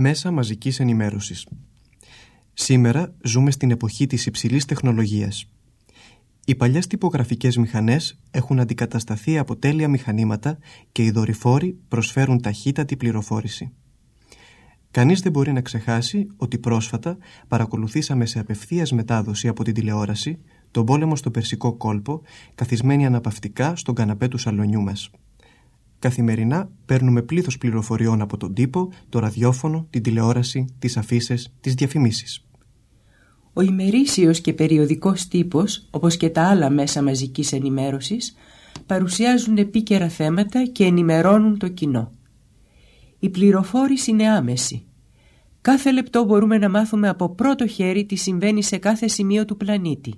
Μέσα μαζικής ενημέρωσης Σήμερα ζούμε στην εποχή της υψηλής τεχνολογίας. Οι παλιές τυπογραφικές μηχανές έχουν αντικατασταθεί από τέλεια μηχανήματα και οι δορυφόροι προσφέρουν ταχύτατη πληροφόρηση. Κανείς δεν μπορεί να ξεχάσει ότι πρόσφατα παρακολουθήσαμε σε απευθείας μετάδοση από την τηλεόραση τον πόλεμο στο Περσικό κόλπο καθισμένοι αναπαυτικά στον καναπέ του σαλονιού μας. Καθημερινά παίρνουμε πλήθος πληροφοριών από τον τύπο, το ραδιόφωνο, την τηλεόραση, τις αφήσει, τις διαφημίσεις. Ο ημερήσιος και περιοδικός τύπος, όπως και τα άλλα μέσα μαζικής ενημέρωσης, παρουσιάζουν επίκαιρα θέματα και ενημερώνουν το κοινό. Η πληροφόρηση είναι άμεση. Κάθε λεπτό μπορούμε να μάθουμε από πρώτο χέρι τι συμβαίνει σε κάθε σημείο του πλανήτη.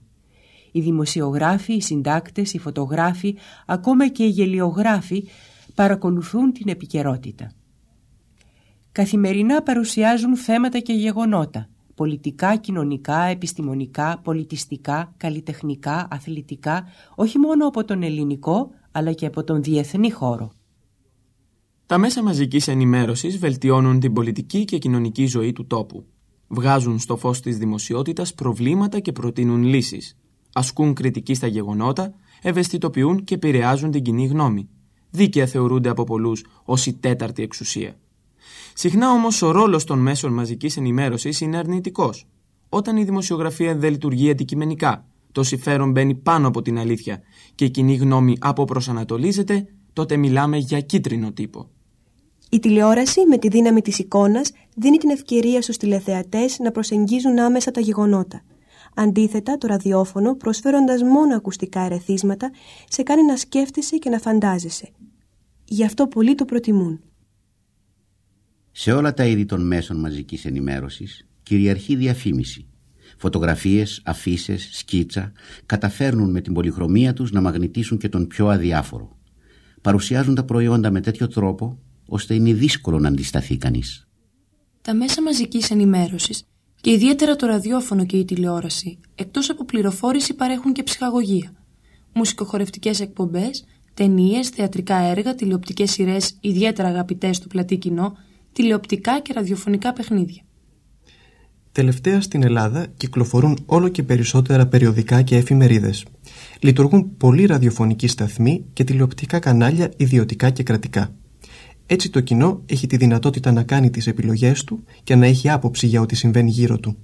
Οι δημοσιογράφοι, οι συντάκτες, οι φωτογράφοι, ακόμα και οι γελιογράφοι παρακολουθούν την επικαιρότητα. Καθημερινά παρουσιάζουν θέματα και γεγονότα, πολιτικά, κοινωνικά, επιστημονικά, πολιτιστικά, καλλιτεχνικά, αθλητικά, όχι μόνο από τον ελληνικό, αλλά και από τον διεθνή χώρο. Τα μέσα μαζικής ενημέρωσης βελτιώνουν την πολιτική και κοινωνική ζωή του τόπου. Βγάζουν στο φως της δημοσιότητας προβλήματα και προτείνουν λύσεις. Ασκούν κριτική στα γεγονότα, ευαισθητοποιούν και επηρεάζουν την κοινή γνώμη. Δίκαια θεωρούνται από πολλούς ως η τέταρτη εξουσία. Συχνά όμως ο ρόλος των μέσων μαζικής ενημέρωσης είναι αρνητικός. Όταν η δημοσιογραφία δεν λειτουργεί αντικειμενικά, το συμφέρον μπαίνει πάνω από την αλήθεια και η κοινή γνώμη αποπροσανατολίζεται, τότε μιλάμε για κίτρινο τύπο. Η τηλεόραση με τη δύναμη της εικόνας δίνει την ευκαιρία στους τηλεθεατές να προσεγγίζουν άμεσα τα γεγονότα. Αντίθετα, το ραδιόφωνο, προσφέροντας μόνο ακουστικά ερεθίσματα, σε κάνει να σκέφτεσαι και να φαντάζεσαι. Γι' αυτό πολλοί το προτιμούν. Σε όλα τα είδη των μέσων μαζικής ενημέρωσης κυριαρχεί διαφήμιση. Φωτογραφίες, αφήσει, σκίτσα καταφέρνουν με την πολυχρωμία τους να μαγνητήσουν και τον πιο αδιάφορο. Παρουσιάζουν τα προϊόντα με τέτοιο τρόπο ώστε είναι δύσκολο να αντισταθεί κανείς. Τα μέσα μαζικής ενημέρωσης και ιδιαίτερα το ραδιόφωνο και η τηλεόραση, εκτός από πληροφόρηση παρέχουν και ψυχαγωγία. Μουσικοχορευτικές εκπομπές, ταινίες, θεατρικά έργα, τηλεοπτικές σειρές ιδιαίτερα αγαπητές του πλατή κοινό, τηλεοπτικά και ραδιοφωνικά παιχνίδια. Τελευταία στην Ελλάδα κυκλοφορούν όλο και περισσότερα περιοδικά και εφημερίδες. Λειτουργούν πολλοί ραδιοφωνικοί σταθμοί και τηλεοπτικά κανάλια ιδιωτικά και κρατικά. Έτσι το κοινό έχει τη δυνατότητα να κάνει τις επιλογές του και να έχει άποψη για ό,τι συμβαίνει γύρω του.